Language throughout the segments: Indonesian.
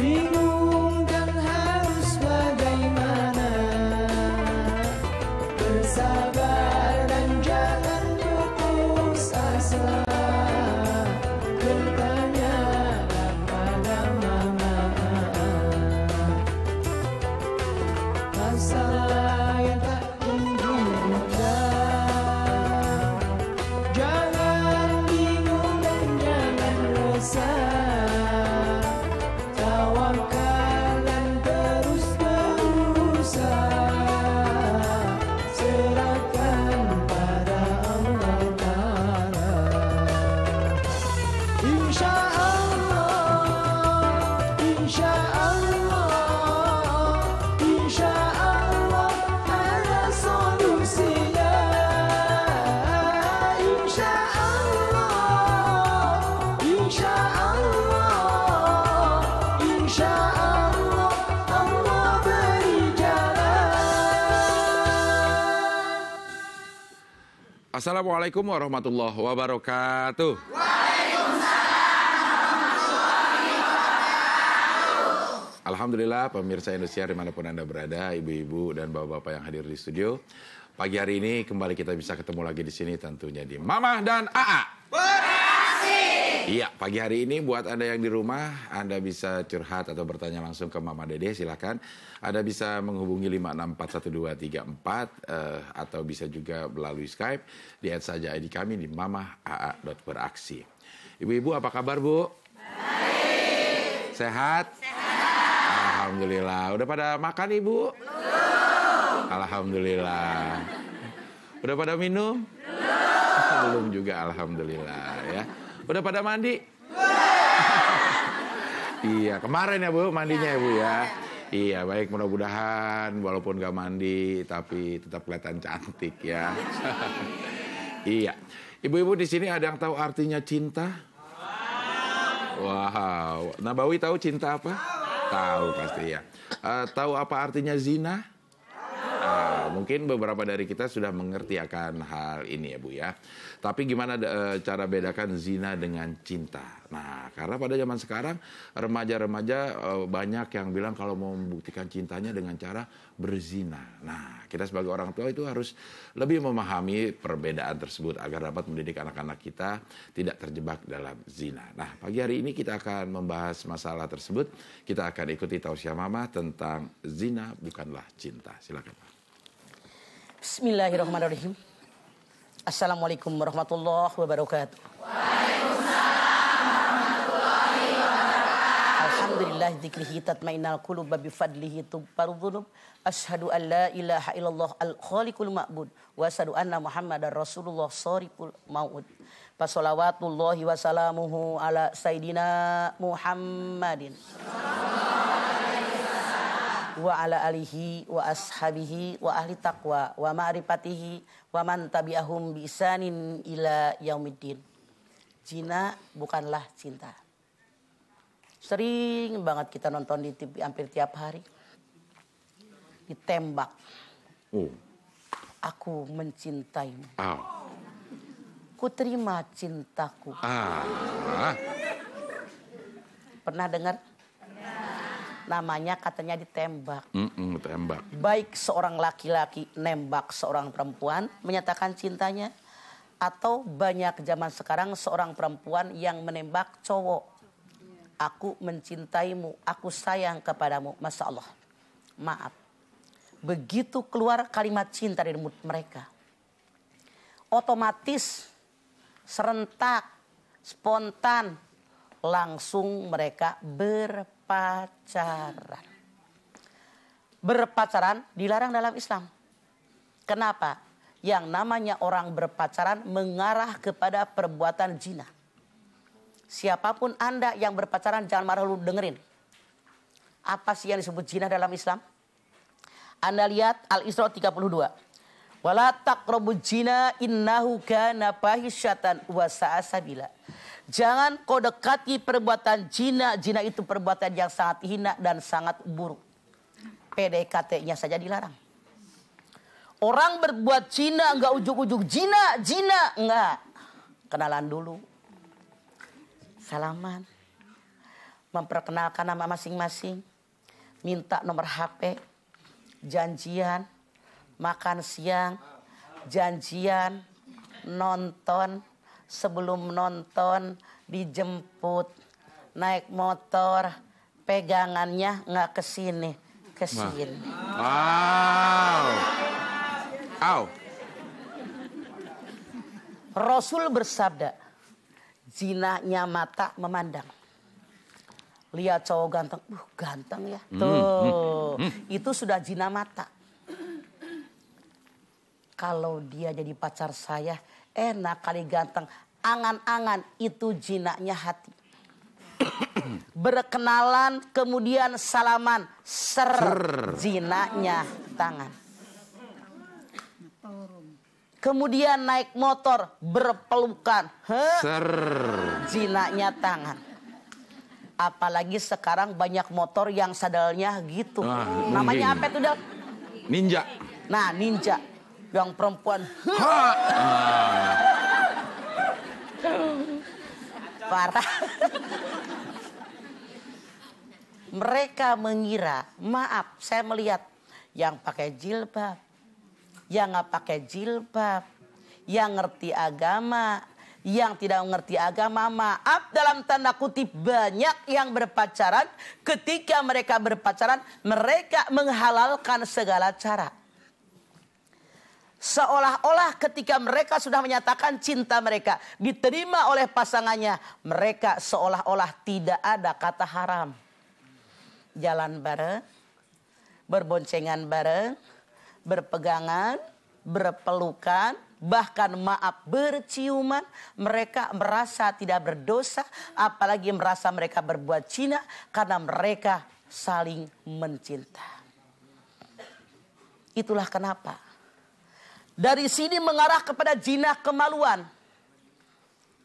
Vì Assalamualaikum warahmatullahi wabarakatuh. Alhamdulillah pemirsa Indonesia di mana pun Anda berada, ibu-ibu dan bapak-bapak yang hadir di studio. Pagi hari ini kembali kita bisa ketemu lagi di sini tentunya di Mama dan AA. Iya, pagi hari ini buat Anda yang di rumah, Anda bisa curhat atau bertanya langsung ke Mama Dede, silakan. Anda bisa menghubungi 5641234 eh, atau bisa juga melalui Skype. Lihat saja ID kami di mamaaa.beraksi. Ibu-ibu apa kabar, Bu? Baik. Sehat? Sehat. Alhamdulillah. Udah pada makan, Ibu? Belum. Alhamdulillah. Udah pada minum? Belum. Belum juga, alhamdulillah ya. Udah pada mandi? iya, kemarin ya Bu, mandinya ya Bu ya. Iya, baik mudah-mudahan walaupun gak mandi tapi tetap kelihatan cantik ya. iya. Ibu-ibu di sini ada yang tahu artinya cinta? Wow. Nabawi tahu cinta apa? Tahu pasti ya. Eh, tahu apa artinya zina? Mungkin beberapa dari kita sudah mengerti akan hal ini ya Bu ya. Tapi gimana eh, cara bedakan zina dengan cinta? Nah, karena pada zaman sekarang remaja-remaja eh, banyak yang bilang kalau mau membuktikan cintanya dengan cara berzina. Nah, kita sebagai orang tua itu harus lebih memahami perbedaan tersebut agar dapat mendidik anak-anak kita tidak terjebak dalam zina. Nah, pagi hari ini kita akan membahas masalah tersebut. Kita akan ikuti tausiah mama tentang zina bukanlah cinta. Silakan. Bismillahirrahmanirrahim. Assalamualaikum warahmatullahi wabarakatuh. Alhamdulillah dzikrihi tatmainnal qulub bi fadlihi tubbaru dzunub. Asyhadu an la ilaha illallah al khaliqul ma'bud wa asyhadu anna Muhammadar Rasulullah sariful maut. Fasolawatullahi wa salamuhu ala sayyidina Muhammadin. Wa ala alihi wa ashabihi wa ahli taqwa wa ma'rifatihi wa man tabi'ahum bi isanin ila yaumiddin. Zina bukanlah cinta. Sering banget kita nonton di TV hampir tiap hari. Ditembak. Oh, Aku mencintaimu. ah, Ku terima cintaku. ah, Pernah dengar? Namanya katanya ditembak. Mm-mm, tembak. baik seorang laki-laki nembak seorang perempuan menyatakan cintanya atau banyak zaman sekarang seorang perempuan yang menembak cowok aku mencintaimu aku sayang kepadamu masya Allah maaf begitu keluar kalimat cinta dari mulut mereka otomatis serentak spontan langsung mereka berpacaran berpacaran dilarang dalam Islam. Kenapa? Yang namanya orang berpacaran mengarah kepada perbuatan zina. Siapa pun Anda yang berpacaran jangan marah lu dengerin. Apa sih yang disebut zina dalam Islam? Anda lihat Al-Isra 32. Wala taqrabu zina innahu kana fahisyatan wa sa'a sabila. Jangan kau dekati perbuatan zina. Zina itu perbuatan yang sangat hina dan sangat buruk. PDKT-nya saja dilarang. Orang berbuat zina enggak ujuk-ujuk zina, zina enggak. Kenalan dulu. Salaman. memperkenalkan nama masing-masing, minta nomor HP, janjian, makan siang, janjian, nonton, sebelum nonton dijemput, naik motor, pegangannya nggak ke sini, ke sini. Wow. Au. Rasul bersabda, zinanya mata memandang. Lihat cowok ganteng, uh ganteng ya. Tuh, itu sudah zina mata. Kalau dia jadi pacar saya, enak kali ganteng. Angan-angan itu jinanya hati. Berkenalan, kemudian salaman, ser, jinanya tangan. Kemudian naik motor, berpelukan, heh, Ser. jinanya tangan. Apalagi sekarang banyak motor yang sadalnya gitu. Ah, Namanya apa itu, Dal? Ninja. Nah, ninja. Yang perempuan Ha. Ah. parah. Mereka mengira, maaf, saya melihat yang pakai jilbab, yang nggak pakai jilbab, yang ngerti agama, yang tidak mengerti agama, maaf dalam tanda kutip banyak yang berpacaran. Ketika mereka berpacaran, mereka menghalalkan segala cara. Seolah-olah ketika mereka sudah menyatakan cinta mereka diterima oleh pasangannya, mereka seolah-olah tidak ada kata haram. Jalan bareng, berboncengan bareng, berpegangan, berpelukan, bahkan maaf berciuman, mereka merasa tidak berdosa, apalagi merasa mereka berbuat cina karena mereka saling mencinta. Itulah kenapa dari sini mengarah kepada jinah kemaluan.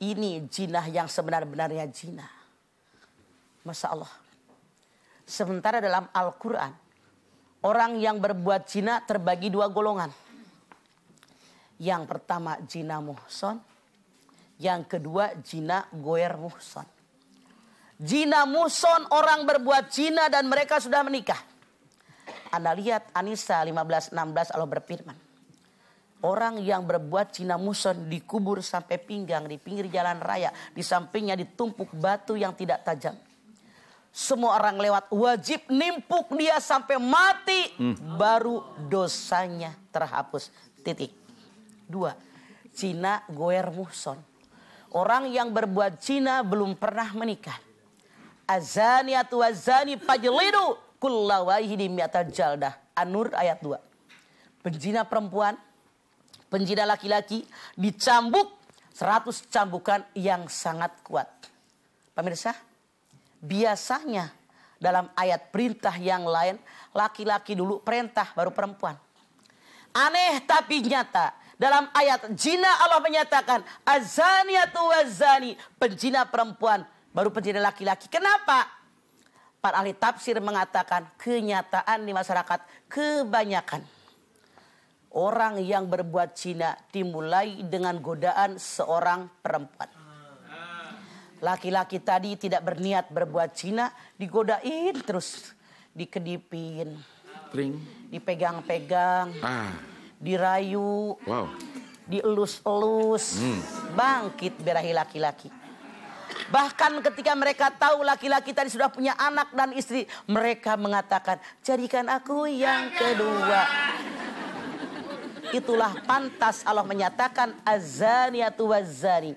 Ini jinah yang sebenar-benarnya jinah. Masya Allah. Sementara dalam Al-Quran. Orang yang berbuat zina terbagi dua golongan. Yang pertama zina muhson. Yang kedua zina goer muhson. Zina muhson orang berbuat zina dan mereka sudah menikah. Anda lihat Anissa 15-16 Allah berfirman. Orang yang berbuat zina muson dikubur sampai pinggang di pinggir jalan raya. Di sampingnya ditumpuk batu yang tidak tajam. Semua orang lewat wajib nimpuk dia sampai mati. Baru dosanya terhapus. Titik. Dua. Cina goer muson. Orang yang berbuat zina belum pernah menikah. Azani atau azani pajlidu kullawaihi mi'ata jaldah. An-Nur ayat 2. Penzina perempuan penjina laki-laki dicambuk 100 cambukan yang sangat kuat. Pemirsa, biasanya dalam ayat perintah yang lain laki-laki dulu perintah baru perempuan. Aneh tapi nyata. Dalam ayat jina Allah menyatakan azaniatu wazani penjina perempuan baru penjina laki-laki. Kenapa? Para ahli tafsir mengatakan kenyataan di masyarakat kebanyakan orang yang berbuat zina dimulai dengan godaan seorang perempuan. Laki-laki tadi tidak berniat berbuat zina, digodain terus, dikedipin, Pring. dipegang-pegang, Ah. dirayu, Wow. dielus-elus, bangkit berahi laki-laki. Bahkan ketika mereka tahu laki-laki tadi sudah punya anak dan istri, mereka mengatakan, jadikan aku yang kedua. Itulah pantas Allah menyatakan azaniatu wazani.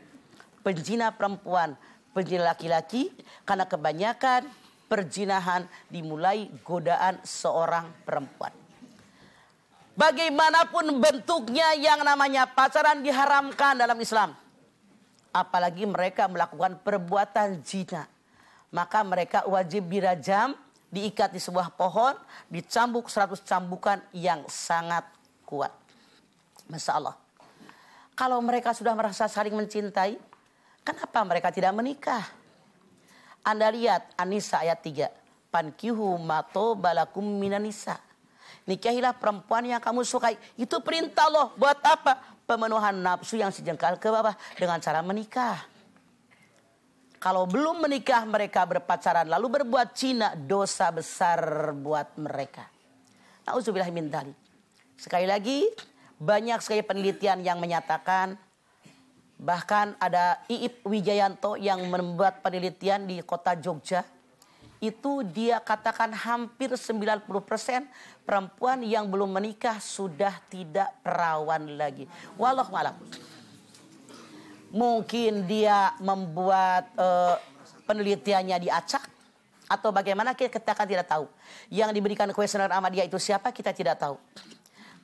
Penjina perempuan, penjina laki-laki karena kebanyakan perjinahan dimulai godaan seorang perempuan. Bagaimanapun bentuknya yang namanya pacaran diharamkan dalam Islam. Apalagi mereka melakukan perbuatan zina. Maka mereka wajib dirajam, diikat di sebuah pohon, dicambuk 100 cambukan yang sangat kuat. Masya Allah. Kalau mereka sudah merasa saling mencintai, kenapa mereka tidak menikah? Anda lihat Anisa ayat 3. Pankihu mato balakum minanisa. Nikahilah perempuan yang kamu sukai. Itu perintah Allah. Buat apa? Pemenuhan nafsu yang sejengkal ke bawah dengan cara menikah. Kalau belum menikah mereka berpacaran lalu berbuat zina, dosa besar buat mereka. Nauzubillah min. Sekali lagi, banyak sekali penelitian yang menyatakan bahkan ada Iip Wijayanto yang membuat penelitian di kota Jogja itu dia katakan hampir 90% perempuan yang belum menikah sudah tidak perawan lagi. Walau malam. Mungkin dia membuat eh, penelitiannya diacak atau bagaimana kita akan tidak tahu. Yang diberikan kuesioner sama dia itu siapa kita tidak tahu.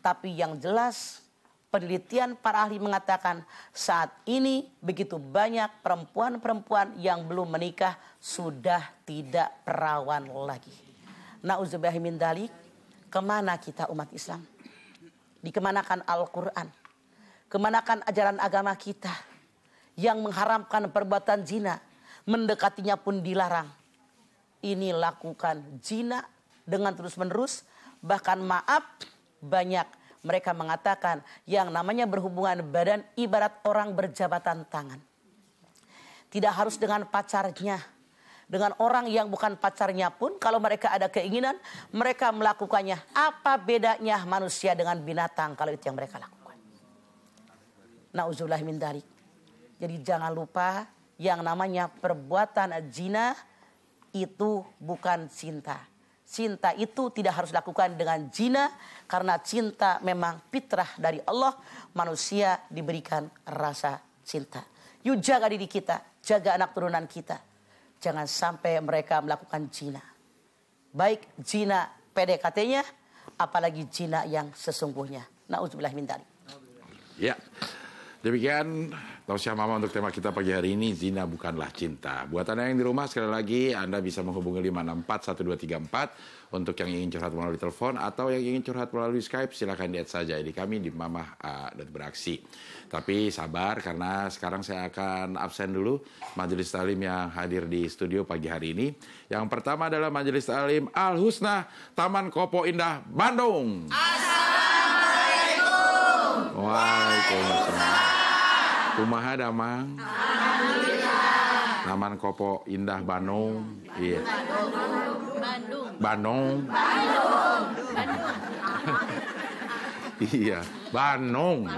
Tapi yang jelas penelitian para ahli mengatakan saat ini begitu banyak perempuan-perempuan yang belum menikah sudah tidak perawan lagi. Nauzubillahi min dalik. Ke mana kita umat Islam? Dikemanakan Al-Quran? Kemanakan ajaran agama kita? Yang mengharamkan perbuatan zina. Mendekatinya pun dilarang. Ini lakukan zina dengan terus menerus. Bahkan maaf banyak mereka mengatakan yang namanya berhubungan badan ibarat orang berjabatan tangan. Tidak harus dengan pacarnya. Dengan orang yang bukan pacarnya pun kalau mereka ada keinginan mereka melakukannya. Apa bedanya manusia dengan binatang kalau itu yang mereka lakukan. Nauzubillah min dalik. Jadi jangan lupa yang namanya perbuatan zina itu bukan cinta. Cinta itu tidak harus dilakukan dengan zina karena cinta memang fitrah dari Allah. Manusia diberikan rasa cinta. Yuk jaga diri kita, jaga anak turunan kita. Jangan sampai mereka melakukan zina. Baik zina PDKT-nya, apalagi zina yang sesungguhnya. Nauzubillah min dzalik. Ya, demikian tausiah mama untuk tema kita pagi hari ini zina bukanlah cinta. Buat anda yang di rumah sekali lagi anda bisa menghubungi 564 1234 untuk yang ingin curhat melalui telepon atau yang ingin curhat melalui Skype silahkan lihat saja di kami di Mama uh, beraksi. Tapi sabar karena sekarang saya akan absen dulu majelis talim yang hadir di studio pagi hari ini. Yang pertama adalah majelis talim Al Husna Taman Kopo Indah Bandung. Waalaikumsalam. Kumaha damang? Taman Kopo Indah Bandung. Iya. Bandung. iya, Bandung.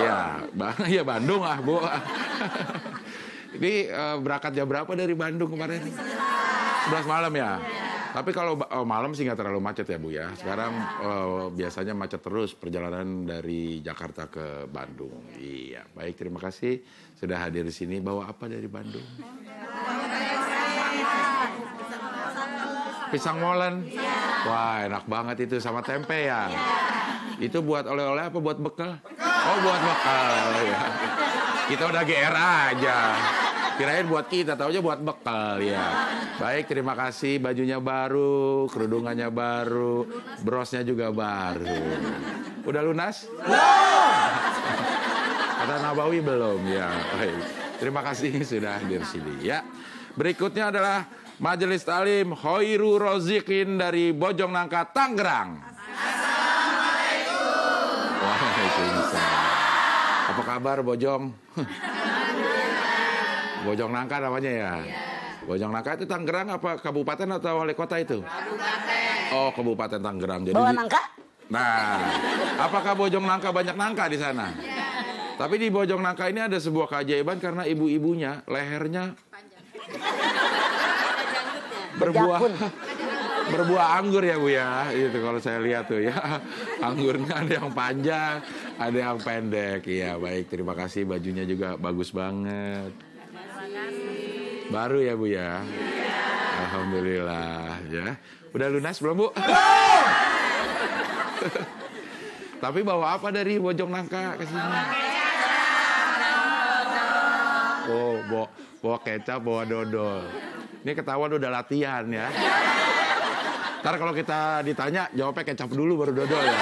Iya, ba iya Bandung ah, Bu. Ini eh, berangkat jam berapa dari Bandung kemarin? 11 malam ya? Tapi kalau oh, malam sih nggak terlalu macet ya Bu ya. Sekarang eh, biasanya macet terus perjalanan dari Jakarta ke Bandung. Iya, baik terima kasih sudah hadir di sini. Bawa apa dari Bandung? Pisang molen. Wah, enak banget itu sama tempe ya. Itu buat oleh-oleh apa buat bekal? Oh, buat bekal ya. Kita udah GR aja. Kirain buat kita, taunya buat bekal ya. Baik, terima kasih. Bajunya baru, kerudungannya baru, brosnya juga baru. Udah lunas? Kata Nabawi belum ya. Baik. Terima kasih sudah hadir sini ya. Berikutnya adalah Majelis Talim Hoiru Rozikin dari Bojong Nangka Tangerang. Waalaikumsalam. Apa kabar Bojong? Bojong Nangka namanya ya. Bojong Nangka itu Tangerang apa kabupaten atau wali kota itu? Kabupaten. Oh, Kabupaten Tangerang. Jadi Bawa di- nangka? Nah, apakah Bojong Nangka banyak nangka di sana? Tapi di Bojong Nangka ini ada sebuah keajaiban karena ibu-ibunya lehernya berbuah Berjakun. berbuah anggur ya Bu ya. Itu kalau saya lihat tuh ya. Anggurnya ada yang panjang, ada yang pendek. Iya, baik. Terima kasih bajunya juga bagus banget. Baru ya Bu ya. Alhamdulillah ya. Udah lunas belum Bu? Tapi bawa apa dari Bojong Nangka ke sini? Oh, bawa, bawa kecap, bawa dodol. Ini ketahuan udah latihan ya. Ntar kalau kita ditanya, jawabnya kecap dulu baru dodol ya.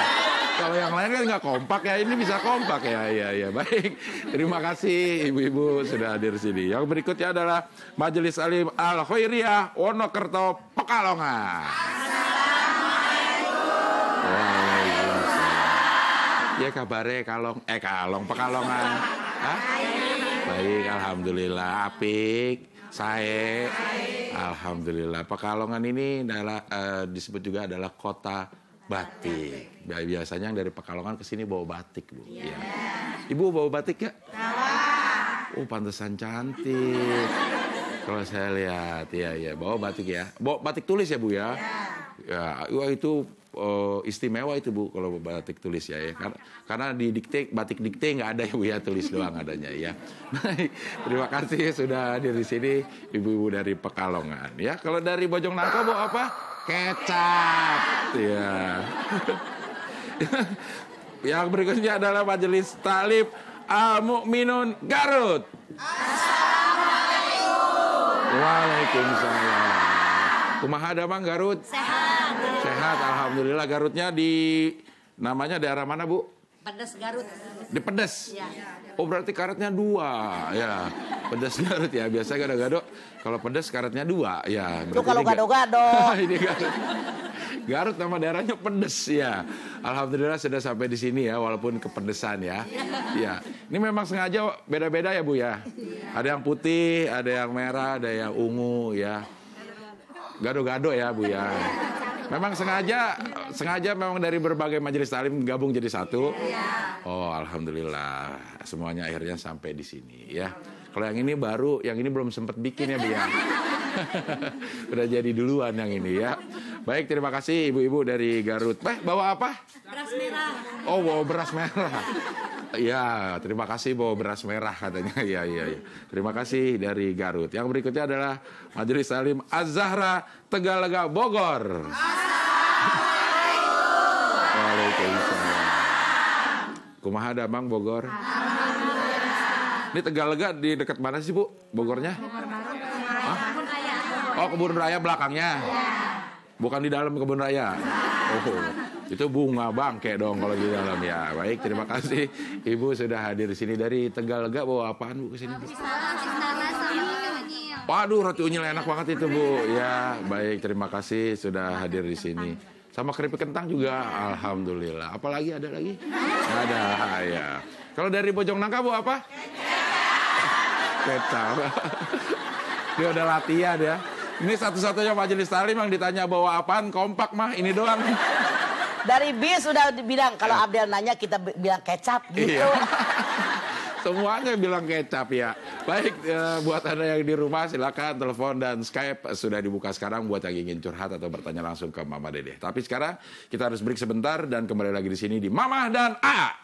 Kalau yang lain kan nggak kompak ya, ini bisa kompak ya. Iya, iya, baik. Terima kasih ibu-ibu sudah hadir sini. Yang berikutnya adalah Majelis Alim Al Khairiyah Wonokerto Pekalongan. Ya kabare kalong, eh kalong Pekalongan. Baik, alhamdulillah. Apik. Sae. Alhamdulillah. Pekalongan ini adalah eh, disebut juga adalah kota batik. Bi- Biasanya yang dari Pekalongan ke sini bawa batik, Bu. Ya. Ibu bawa batik ya? Oh, pantesan cantik. Kalau saya lihat, ya ya, bawa batik ya. Bawa batik tulis ya, Bu ya? Ya, wah itu eh, istimewa itu Bu kalau batik tulis ya, ya. Karena, karena di dikte batik dikte nggak ada ya Bu ya, tulis doang adanya ya. Baik, terima kasih sudah hadir di sini ibu-ibu dari Pekalongan ya. Kalau dari Bojong Nangka bawa apa? Kecap. Ya. Yang berikutnya adalah Majelis Talib Al Mukminun Garut. Waalaikumsalam. Kumaha damang Garut? Sehat. Sehat, alhamdulillah. Garutnya di namanya daerah mana bu? Pedas Garut. Di Pedes. Ya. Oh berarti karetnya dua, ya. Pedes Garut ya. Biasa gado-gado. Kalau pedes karetnya dua, ya. Berarti kalau gado-gado. ini Garut. Garut nama daerahnya pedes ya. Alhamdulillah sudah sampai di sini ya, walaupun kepedesan ya. Ya, ini memang sengaja beda-beda ya bu ya. Ada yang putih, ada yang merah, ada yang ungu ya. Gado-gado ya bu ya. Memang sengaja, sengaja memang dari berbagai majelis talim gabung jadi satu. Oh, alhamdulillah, semuanya akhirnya sampai di sini ya. Kalau yang ini baru, yang ini belum sempat bikin ya bu ya. Udah jadi duluan yang ini ya. Baik, terima kasih ibu-ibu dari Garut. Eh, bawa apa? Beras merah. Oh, bawa beras merah. Ya, terima kasih bawa beras merah katanya. Iya, iya, iya. Terima kasih dari Garut. Yang berikutnya adalah Majelis Salim Az-Zahra Tegalega Bogor. Waalaikumsalam. Kumaha damang Bogor? Ini Tegalega di dekat mana sih, Bu? Bogornya? Oh, kebun raya belakangnya. Bukan di dalam kebun raya. Oh, itu bunga bangke dong kalau di dalam ya. Baik, terima kasih Ibu sudah hadir di sini dari Tegalega bawa apaan Bu ke sini? Waduh, roti unyil enak banget itu Bu. Ya, baik, terima kasih sudah hadir di sini. Sama keripik kentang juga, alhamdulillah. Apalagi ada lagi? Ada, ya. Kalau dari Bojong Nangka Bu apa? Kecap. Dia udah latihan ya. Ini satu-satunya majelis talim yang ditanya bawa apaan, kompak mah, ini doang. Dari bis sudah dibilang kalau Abdel nanya kita bi- bilang kecap gitu. Iya. Semuanya bilang kecap ya. Baik, eh, buat Anda yang di rumah silakan telepon dan Skype sudah dibuka sekarang buat yang ingin curhat atau bertanya langsung ke Mama Dede. Tapi sekarang kita harus break sebentar dan kembali lagi di sini di Mama dan A.